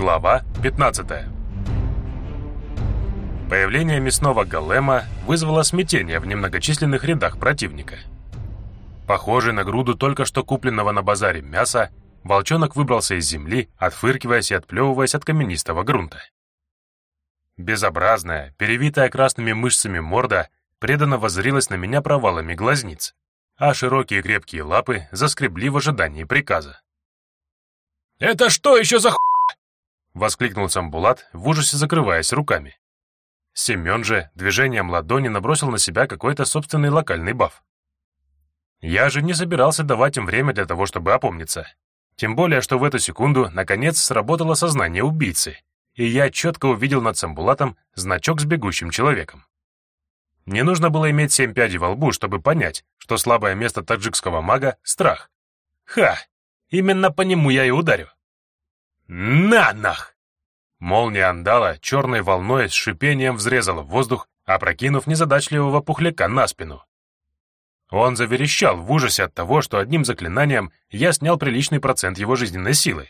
Глава 15 Появление мясного голема вызвало смятение в немногочисленных рядах противника. Похожий на груду только что купленного на базаре мяса, волчонок выбрался из земли, отфыркиваясь и отплевываясь от каменистого грунта. Безобразная, перевитая красными мышцами морда преданно воззрилась на меня провалами глазниц, а широкие крепкие лапы заскребли в ожидании приказа. «Это что еще за ху...» — воскликнул Самбулат, в ужасе закрываясь руками. Семен же движением ладони набросил на себя какой-то собственный локальный баф. Я же не собирался давать им время для того, чтобы опомниться. Тем более, что в эту секунду, наконец, сработало сознание убийцы, и я четко увидел над Самбулатом значок с бегущим человеком. Не нужно было иметь семь пядей во лбу, чтобы понять, что слабое место таджикского мага — страх. Ха! Именно по нему я и ударю. На нах! Молния Андала черной волной с шипением взрезала в воздух, опрокинув незадачливого пухляка на спину. Он заверещал в ужасе от того, что одним заклинанием я снял приличный процент его жизненной силы.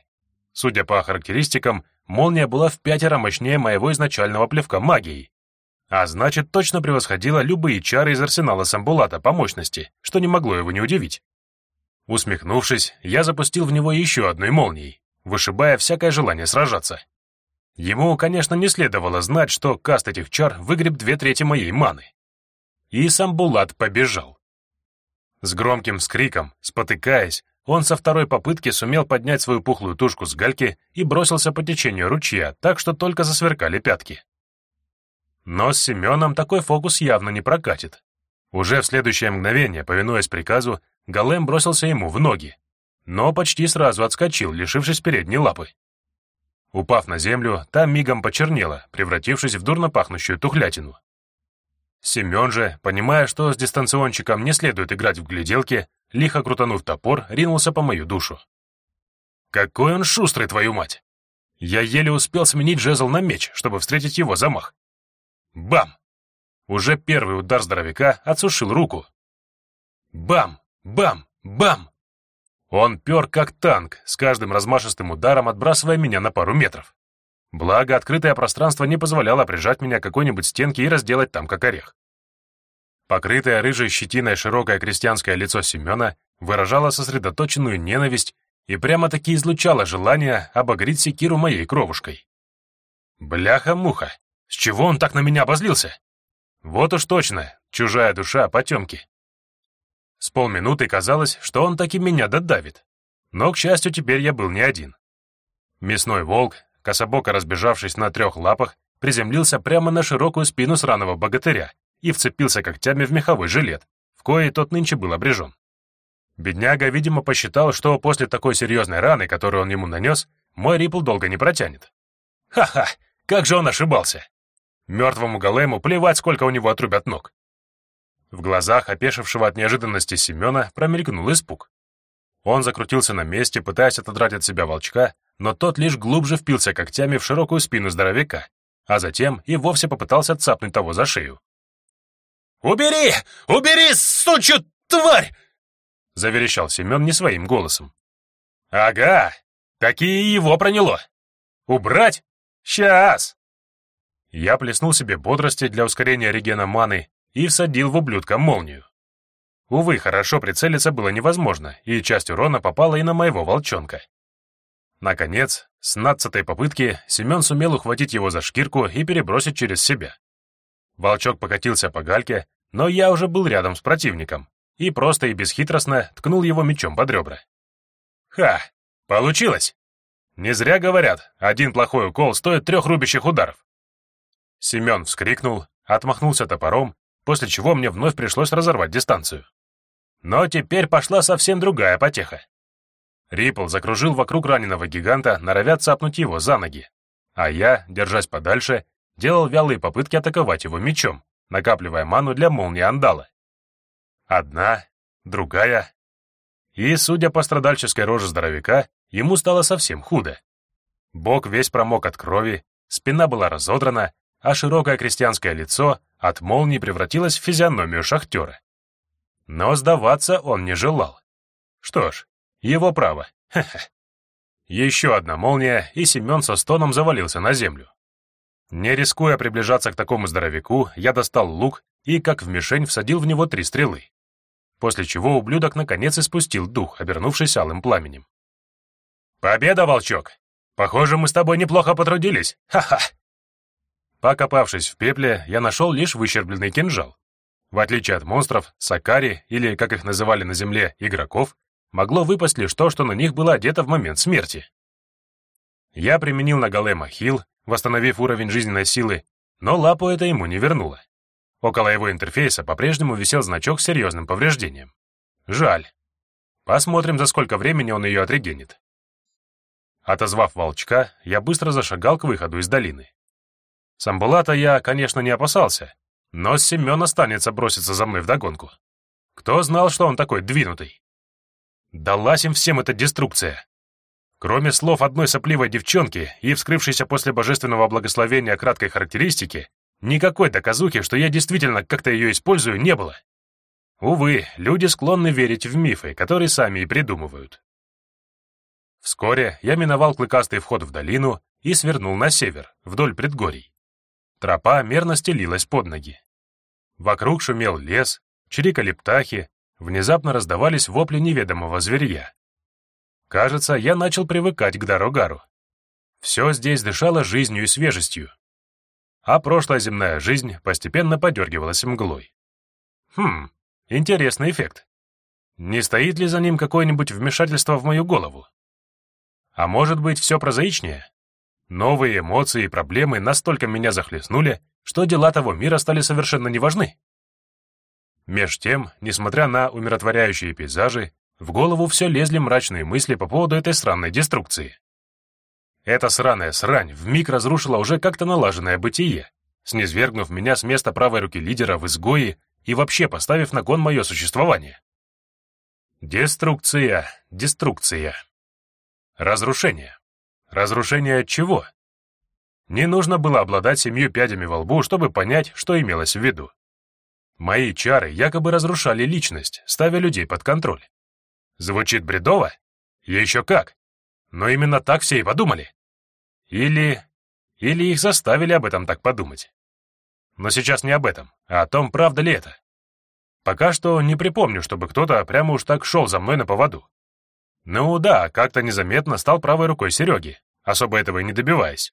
Судя по характеристикам, молния была в пятеро мощнее моего изначального плевка магией. А значит, точно превосходила любые чары из арсенала Самбулата по мощности, что не могло его не удивить. Усмехнувшись, я запустил в него еще одной молнией, вышибая всякое желание сражаться. Ему, конечно, не следовало знать, что каст этих чар выгреб две трети моей маны. И Самбулат побежал. С громким скриком, спотыкаясь, он со второй попытки сумел поднять свою пухлую тушку с гальки и бросился по течению ручья, так что только засверкали пятки. Но с Семеном такой фокус явно не прокатит. Уже в следующее мгновение, повинуясь приказу, голем бросился ему в ноги, но почти сразу отскочил, лишившись передней лапы. Упав на землю, там мигом почернело, превратившись в дурно пахнущую тухлятину. Семен же, понимая, что с дистанционщиком не следует играть в гляделки, лихо крутанув топор, ринулся по мою душу. «Какой он шустрый, твою мать!» Я еле успел сменить жезл на меч, чтобы встретить его замах. Бам! Уже первый удар здоровяка отсушил руку. Бам! Бам! Бам! Он пер как танк, с каждым размашистым ударом отбрасывая меня на пару метров. Благо, открытое пространство не позволяло прижать меня к какой-нибудь стенке и разделать там как орех. Покрытое рыжей щетиной широкое крестьянское лицо Семена выражало сосредоточенную ненависть и прямо-таки излучало желание обогреть секиру моей кровушкой. Бляха-муха, с чего он так на меня обозлился? Вот уж точно, чужая душа потемки. С полминуты казалось, что он таки меня додавит. Но, к счастью, теперь я был не один. Мясной волк, кособоко разбежавшись на трех лапах, приземлился прямо на широкую спину сраного богатыря и вцепился когтями в меховой жилет, в коей тот нынче был обрежен. Бедняга, видимо, посчитал, что после такой серьезной раны, которую он ему нанес, мой рипл долго не протянет. Ха-ха, как же он ошибался! Мертвому голему плевать, сколько у него отрубят ног. В глазах опешившего от неожиданности Семена промелькнул испуг. Он закрутился на месте, пытаясь отодрать от себя волчка, но тот лишь глубже впился когтями в широкую спину здоровяка, а затем и вовсе попытался цапнуть того за шею. «Убери! Убери, сучью тварь!» — заверещал Семен не своим голосом. «Ага, такие его проняло! Убрать? Сейчас!» Я плеснул себе бодрости для ускорения регена маны и всадил в ублюдка молнию. Увы, хорошо прицелиться было невозможно, и часть урона попала и на моего волчонка. Наконец, с надцатой попытки Семен сумел ухватить его за шкирку и перебросить через себя. Волчок покатился по гальке, но я уже был рядом с противником и просто и бесхитростно ткнул его мечом под ребра. Ха! Получилось! Не зря говорят, один плохой укол стоит трех рубящих ударов. Семен вскрикнул, отмахнулся топором, после чего мне вновь пришлось разорвать дистанцию. Но теперь пошла совсем другая потеха. Рипл закружил вокруг раненого гиганта, норовя цапнуть его за ноги. А я, держась подальше, делал вялые попытки атаковать его мечом, накапливая ману для молнии Андала. Одна, другая. И, судя по страдальческой роже здоровяка, ему стало совсем худо. Бок весь промок от крови, спина была разодрана, а широкое крестьянское лицо от молнии превратилось в физиономию шахтера. Но сдаваться он не желал. Что ж, его право. Ха-ха. Еще одна молния, и Семен со стоном завалился на землю. Не рискуя приближаться к такому здоровяку, я достал лук и, как в мишень, всадил в него три стрелы. После чего ублюдок наконец испустил дух, обернувшись алым пламенем. «Победа, волчок! Похоже, мы с тобой неплохо потрудились! Ха-ха!» Покопавшись в пепле, я нашел лишь выщербленный кинжал. В отличие от монстров, сакари, или, как их называли на земле, игроков, могло выпасть лишь то, что на них было одето в момент смерти. Я применил на голема хил, восстановив уровень жизненной силы, но лапу это ему не вернуло. Около его интерфейса по-прежнему висел значок с серьезным повреждением. Жаль. Посмотрим, за сколько времени он ее отрегенит. Отозвав волчка, я быстро зашагал к выходу из долины. Самбулата я, конечно, не опасался, но Семен останется броситься за мной вдогонку. Кто знал, что он такой двинутый? Далась им всем эта деструкция. Кроме слов одной сопливой девчонки и вскрывшейся после божественного благословения краткой характеристики, никакой доказухи, что я действительно как-то ее использую, не было. Увы, люди склонны верить в мифы, которые сами и придумывают. Вскоре я миновал клыкастый вход в долину и свернул на север, вдоль предгорий. Тропа мерно стелилась под ноги. Вокруг шумел лес, чирикали птахи, внезапно раздавались вопли неведомого зверья. Кажется, я начал привыкать к Дарогару. Все здесь дышало жизнью и свежестью. А прошлая земная жизнь постепенно подергивалась мглой. Хм, интересный эффект. Не стоит ли за ним какое-нибудь вмешательство в мою голову? А может быть, все прозаичнее? Новые эмоции и проблемы настолько меня захлестнули, что дела того мира стали совершенно неважны. Меж тем, несмотря на умиротворяющие пейзажи, в голову все лезли мрачные мысли по поводу этой странной деструкции. Эта сраная срань вмиг разрушила уже как-то налаженное бытие, снизвергнув меня с места правой руки лидера в изгое и вообще поставив на кон мое существование. Деструкция, деструкция. Разрушение. Разрушение чего? Не нужно было обладать семью пядями во лбу, чтобы понять, что имелось в виду. Мои чары якобы разрушали личность, ставя людей под контроль. Звучит бредово? Еще как. Но именно так все и подумали. Или... Или их заставили об этом так подумать. Но сейчас не об этом, а о том, правда ли это. Пока что не припомню, чтобы кто-то прямо уж так шел за мной на поводу. Ну да, как-то незаметно стал правой рукой Сереги, особо этого и не добиваясь.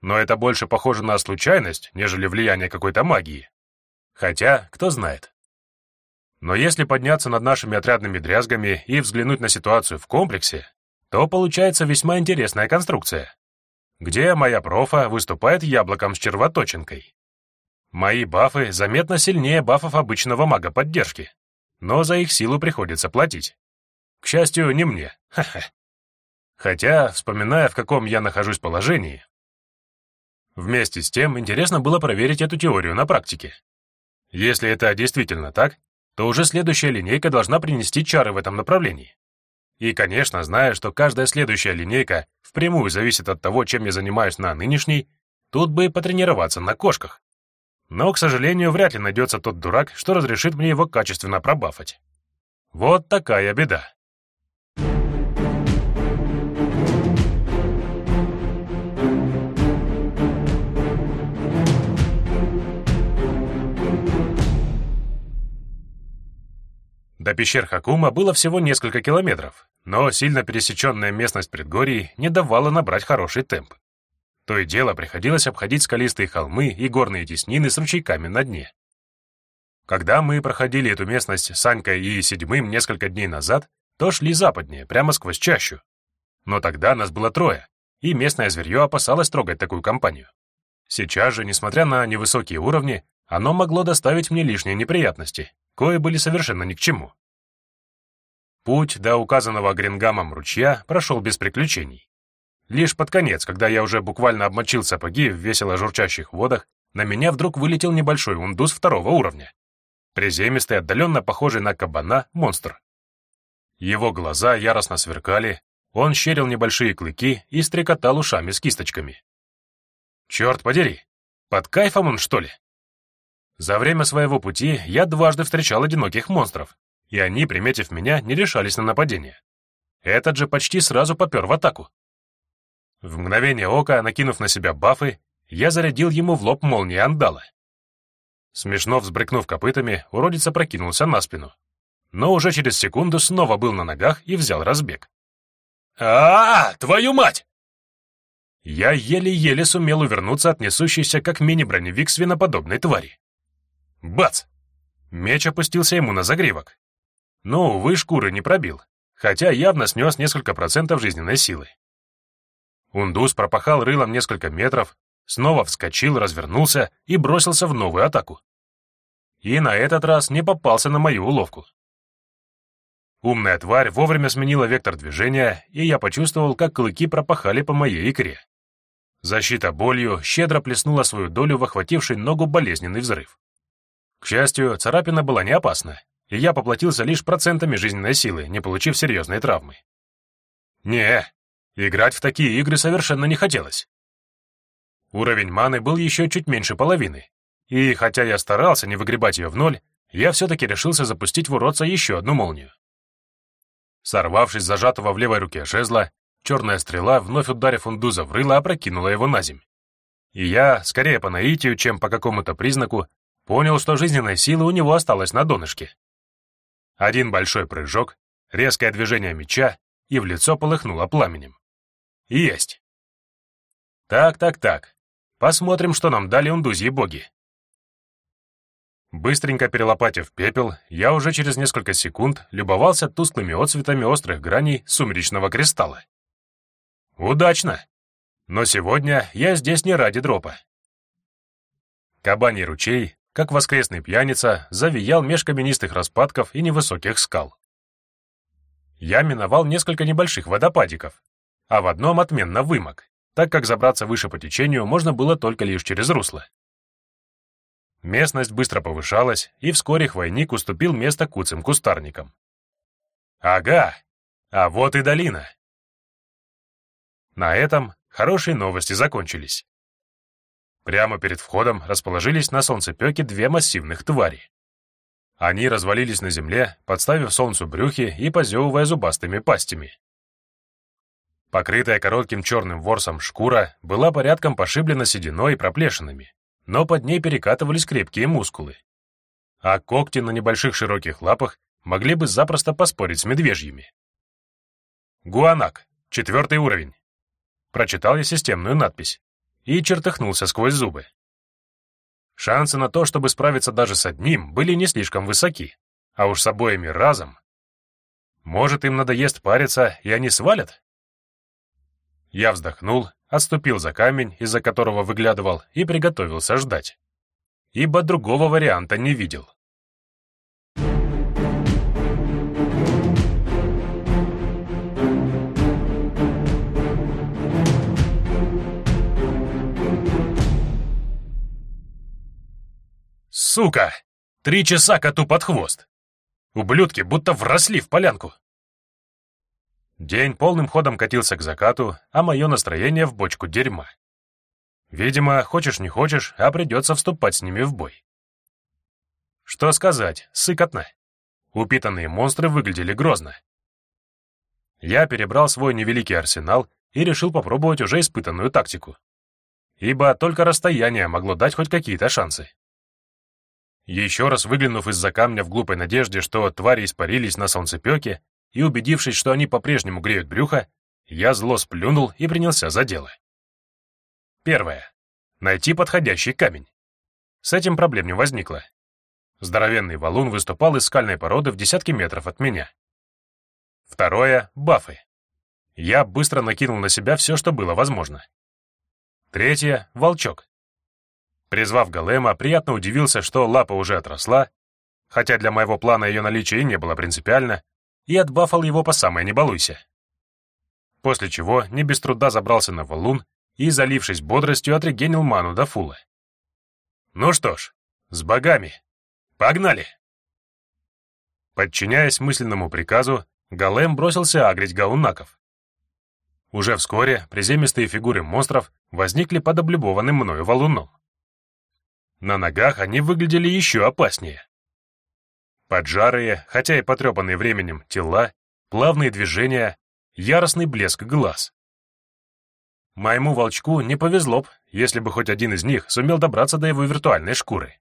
Но это больше похоже на случайность, нежели влияние какой-то магии. Хотя, кто знает. Но если подняться над нашими отрядными дрязгами и взглянуть на ситуацию в комплексе, то получается весьма интересная конструкция, где моя профа выступает яблоком с червоточинкой. Мои бафы заметно сильнее бафов обычного мага поддержки, но за их силу приходится платить. К счастью, не мне. Ха-ха. Хотя, вспоминая, в каком я нахожусь положении, вместе с тем интересно было проверить эту теорию на практике. Если это действительно так, то уже следующая линейка должна принести чары в этом направлении. И, конечно, зная, что каждая следующая линейка впрямую зависит от того, чем я занимаюсь на нынешней, тут бы потренироваться на кошках. Но, к сожалению, вряд ли найдется тот дурак, что разрешит мне его качественно пробафать. Вот такая беда. До пещер Хакума было всего несколько километров, но сильно пересеченная местность предгорий не давала набрать хороший темп. То и дело приходилось обходить скалистые холмы и горные теснины с ручейками на дне. Когда мы проходили эту местность с Анькой и Седьмым несколько дней назад, то шли западнее, прямо сквозь чащу. Но тогда нас было трое, и местное зверье опасалось трогать такую компанию. Сейчас же, несмотря на невысокие уровни, оно могло доставить мне лишние неприятности, кое были совершенно ни к чему. Путь до указанного Грингамом ручья прошел без приключений. Лишь под конец, когда я уже буквально обмочил сапоги в весело журчащих водах, на меня вдруг вылетел небольшой ундус второго уровня. Приземистый, отдаленно похожий на кабана, монстр. Его глаза яростно сверкали, он щерил небольшие клыки и стрекотал ушами с кисточками. Черт подери, под кайфом он, что ли? За время своего пути я дважды встречал одиноких монстров, и они, приметив меня, не решались на нападение. Этот же почти сразу попер в атаку, В мгновение ока, накинув на себя бафы, я зарядил ему в лоб молнии андала. Смешно взбрыкнув копытами, уродец опрокинулся на спину. Но уже через секунду снова был на ногах и взял разбег. а, -а, -а Твою мать!» Я еле-еле сумел увернуться от несущейся, как мини-броневик свиноподобной твари. Бац! Меч опустился ему на загривок. Но, увы, шкуры не пробил, хотя явно снес несколько процентов жизненной силы. Ундус пропахал рылом несколько метров, снова вскочил, развернулся и бросился в новую атаку. И на этот раз не попался на мою уловку. Умная тварь вовремя сменила вектор движения, и я почувствовал, как клыки пропахали по моей икре. Защита болью щедро плеснула свою долю в охвативший ногу болезненный взрыв. К счастью, царапина была не опасна, и я поплатился лишь процентами жизненной силы, не получив серьезной травмы. Не, играть в такие игры совершенно не хотелось. Уровень маны был еще чуть меньше половины, и хотя я старался не выгребать ее в ноль, я все-таки решился запустить в уродца еще одну молнию. Сорвавшись зажатого в левой руке жезла, черная стрела, вновь ударив Ундуза в рыло, опрокинула его на земь. И я, скорее по наитию, чем по какому-то признаку, понял, что жизненной силы у него осталось на донышке. Один большой прыжок, резкое движение меча, и в лицо полыхнуло пламенем. Есть. Так, так, так. Посмотрим, что нам дали ундузьи боги. Быстренько перелопатив пепел, я уже через несколько секунд любовался тусклыми отцветами острых граней сумеречного кристалла. Удачно! Но сегодня я здесь не ради дропа. Кабаний ручей, как воскресный пьяница, завиял меж каменистых распадков и невысоких скал. Я миновал несколько небольших водопадиков, а в одном отменно вымок, так как забраться выше по течению можно было только лишь через русло. Местность быстро повышалась, и вскоре хвойник уступил место куцым кустарникам. Ага, а вот и долина. На этом хорошие новости закончились. Прямо перед входом расположились на солнцепеке две массивных твари. Они развалились на земле, подставив солнцу брюхи и позевывая зубастыми пастями. Покрытая коротким черным ворсом шкура была порядком пошиблена сединой и проплешинами, но под ней перекатывались крепкие мускулы. А когти на небольших широких лапах могли бы запросто поспорить с медвежьими. «Гуанак, четвертый уровень», — прочитал я системную надпись и чертыхнулся сквозь зубы. Шансы на то, чтобы справиться даже с одним, были не слишком высоки, а уж с обоими разом. Может, им надоест париться, и они свалят? Я вздохнул отступил за камень, из-за которого выглядывал, и приготовился ждать. Ибо другого варианта не видел. Сука! Три часа коту под хвост! Ублюдки будто вросли в полянку. День полным ходом катился к закату, а мое настроение в бочку дерьма. Видимо, хочешь не хочешь, а придется вступать с ними в бой. Что сказать, сыкотно. Упитанные монстры выглядели грозно. Я перебрал свой невеликий арсенал и решил попробовать уже испытанную тактику. Ибо только расстояние могло дать хоть какие-то шансы. Еще раз выглянув из-за камня в глупой надежде, что твари испарились на солнцепеке, и, убедившись, что они по-прежнему греют брюхо, я зло сплюнул и принялся за дело. Первое. Найти подходящий камень. С этим проблем не возникло. Здоровенный валун выступал из скальной породы в десятки метров от меня. Второе — бафы. Я быстро накинул на себя все, что было возможно. Третье — волчок. Призвав голема, приятно удивился, что лапа уже отросла, хотя для моего плана ее наличие не было принципиально, и отбафал его по самой не балуйся. После чего не без труда забрался на валун и, залившись бодростью, отрегенил ману до фула. Ну что ж, с богами. Погнали! Подчиняясь мысленному приказу, голем бросился агрить гаунаков. Уже вскоре приземистые фигуры монстров возникли под облюбованным мною валуном. На ногах они выглядели еще опаснее. Поджарые, хотя и потрепанные временем, тела, плавные движения, яростный блеск глаз. Моему волчку не повезло б, если бы хоть один из них сумел добраться до его виртуальной шкуры.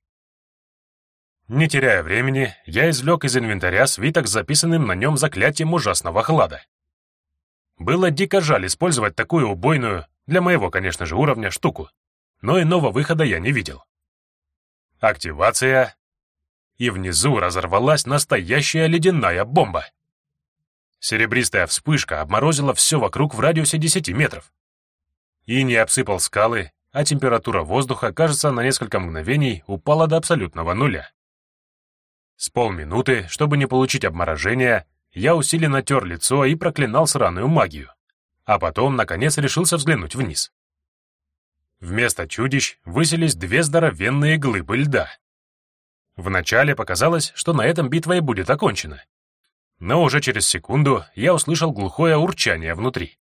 Не теряя времени, я извлек из инвентаря свиток с записанным на нем заклятием ужасного хлада. Было дико жаль использовать такую убойную, для моего, конечно же, уровня, штуку, но иного выхода я не видел. Активация. И внизу разорвалась настоящая ледяная бомба. Серебристая вспышка обморозила все вокруг в радиусе 10 метров. И не обсыпал скалы, а температура воздуха, кажется, на несколько мгновений упала до абсолютного нуля. С полминуты, чтобы не получить обморожение, я усиленно тер лицо и проклинал сраную магию, а потом, наконец, решился взглянуть вниз. Вместо чудищ высились две здоровенные глыбы льда. Вначале показалось, что на этом битва и будет окончена. Но уже через секунду я услышал глухое урчание внутри.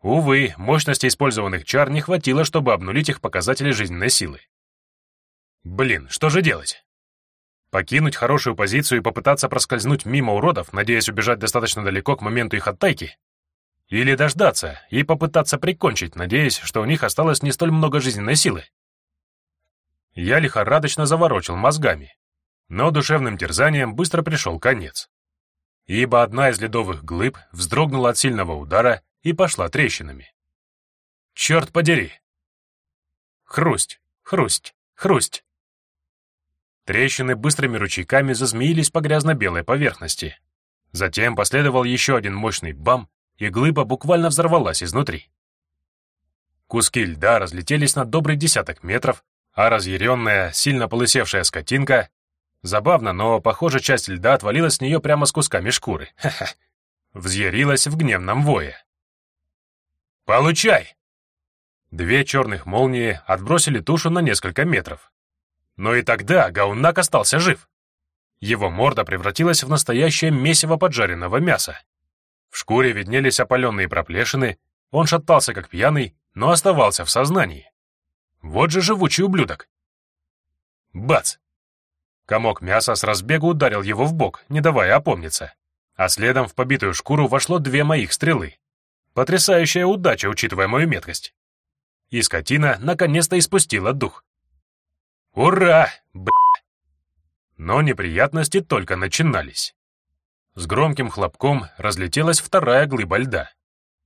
Увы, мощности использованных чар не хватило, чтобы обнулить их показатели жизненной силы. Блин, что же делать? Покинуть хорошую позицию и попытаться проскользнуть мимо уродов, надеясь убежать достаточно далеко к моменту их оттайки? Или дождаться и попытаться прикончить, надеясь, что у них осталось не столь много жизненной силы? Я лихорадочно заворочил мозгами, но душевным терзанием быстро пришел конец. Ибо одна из ледовых глыб вздрогнула от сильного удара и пошла трещинами. Черт подери! Хрусть, хрусть, хрусть! Трещины быстрыми ручейками зазмеились по грязно-белой поверхности. Затем последовал еще один мощный бам, и глыба буквально взорвалась изнутри. Куски льда разлетелись на добрый десяток метров, а разъяренная, сильно полысевшая скотинка... Забавно, но, похоже, часть льда отвалилась с нее прямо с кусками шкуры. Ха-ха. Взъярилась в гневном вое. «Получай!» Две черных молнии отбросили тушу на несколько метров. Но и тогда Гаунак остался жив. Его морда превратилась в настоящее месиво поджаренного мяса. В шкуре виднелись опаленные проплешины, он шатался как пьяный, но оставался в сознании. Вот же живучий ублюдок. Бац! Комок мяса с разбегу ударил его в бок, не давая опомниться. А следом в побитую шкуру вошло две моих стрелы. Потрясающая удача, учитывая мою меткость. И скотина наконец-то испустила дух. Ура! Б***. Но неприятности только начинались. С громким хлопком разлетелась вторая глыба льда.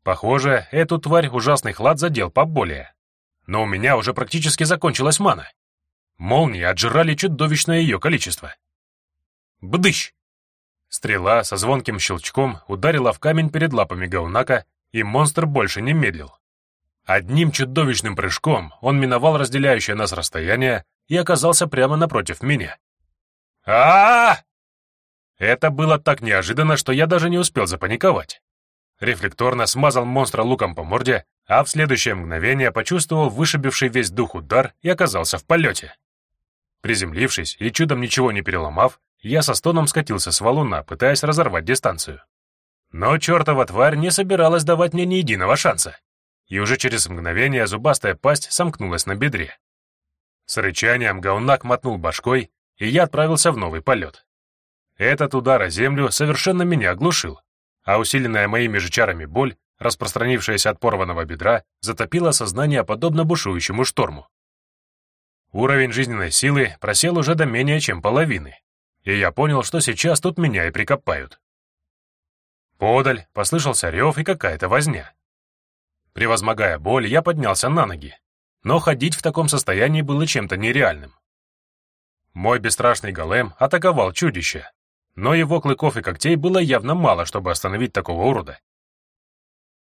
Похоже, эту тварь ужасный хлад задел поболее. Но у меня уже практически закончилась мана. Молнии отжирали чудовищное ее количество. Бдыщ! Стрела со звонким щелчком ударила в камень перед лапами Гаунака, и монстр больше не медлил. Одним чудовищным прыжком он миновал разделяющее нас расстояние и оказался прямо напротив меня. а, -а, -а Это было так неожиданно, что я даже не успел запаниковать. Рефлекторно смазал монстра луком по морде, а в следующее мгновение почувствовал вышибивший весь дух удар и оказался в полете. Приземлившись и чудом ничего не переломав, я со стоном скатился с валуна, пытаясь разорвать дистанцию. Но чертова тварь не собиралась давать мне ни единого шанса, и уже через мгновение зубастая пасть сомкнулась на бедре. С рычанием Гаунак мотнул башкой, и я отправился в новый полет. Этот удар о землю совершенно меня оглушил, а усиленная моими же чарами боль, распространившаяся от порванного бедра, затопила сознание подобно бушующему шторму. Уровень жизненной силы просел уже до менее чем половины, и я понял, что сейчас тут меня и прикопают. Подаль послышался рев и какая-то возня. Превозмогая боль, я поднялся на ноги, но ходить в таком состоянии было чем-то нереальным. Мой бесстрашный голем атаковал чудище, но его клыков и когтей было явно мало, чтобы остановить такого урода.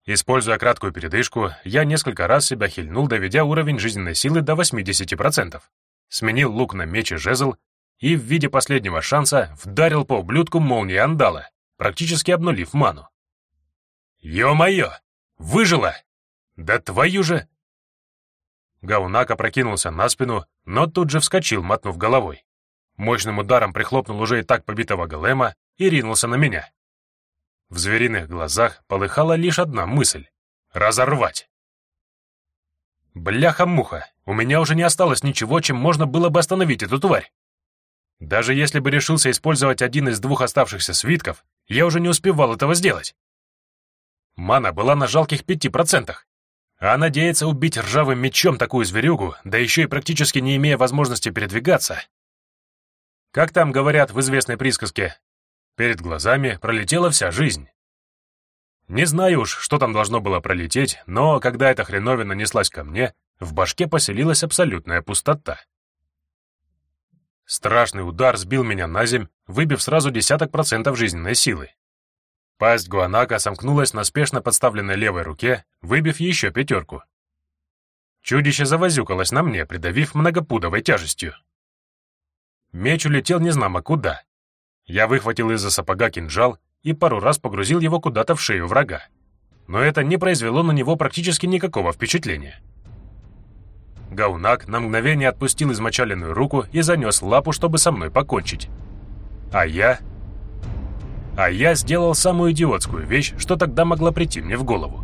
Используя краткую передышку, я несколько раз себя хильнул, доведя уровень жизненной силы до 80%, сменил лук на меч и жезл и в виде последнего шанса вдарил по ублюдку молнии Андала, практически обнулив ману. «Ё-моё! Выжила! Да твою же!» Гаунак опрокинулся на спину, но тут же вскочил, мотнув головой. Мощным ударом прихлопнул уже и так побитого голема и ринулся на меня. В звериных глазах полыхала лишь одна мысль — разорвать. Бляха-муха, у меня уже не осталось ничего, чем можно было бы остановить эту тварь. Даже если бы решился использовать один из двух оставшихся свитков, я уже не успевал этого сделать. Мана была на жалких пяти процентах, А надеяться убить ржавым мечом такую зверюгу, да еще и практически не имея возможности передвигаться. Как там говорят в известной присказке, перед глазами пролетела вся жизнь. Не знаю уж, что там должно было пролететь, но когда эта хреновина неслась ко мне, в башке поселилась абсолютная пустота. Страшный удар сбил меня на земь, выбив сразу десяток процентов жизненной силы. Пасть Гуанака сомкнулась на спешно подставленной левой руке, выбив еще пятерку. Чудище завозюкалось на мне, придавив многопудовой тяжестью. Меч улетел незнамо куда. Я выхватил из-за сапога кинжал и пару раз погрузил его куда-то в шею врага. Но это не произвело на него практически никакого впечатления. Гаунак на мгновение отпустил измочаленную руку и занес лапу, чтобы со мной покончить. А я... А я сделал самую идиотскую вещь, что тогда могла прийти мне в голову.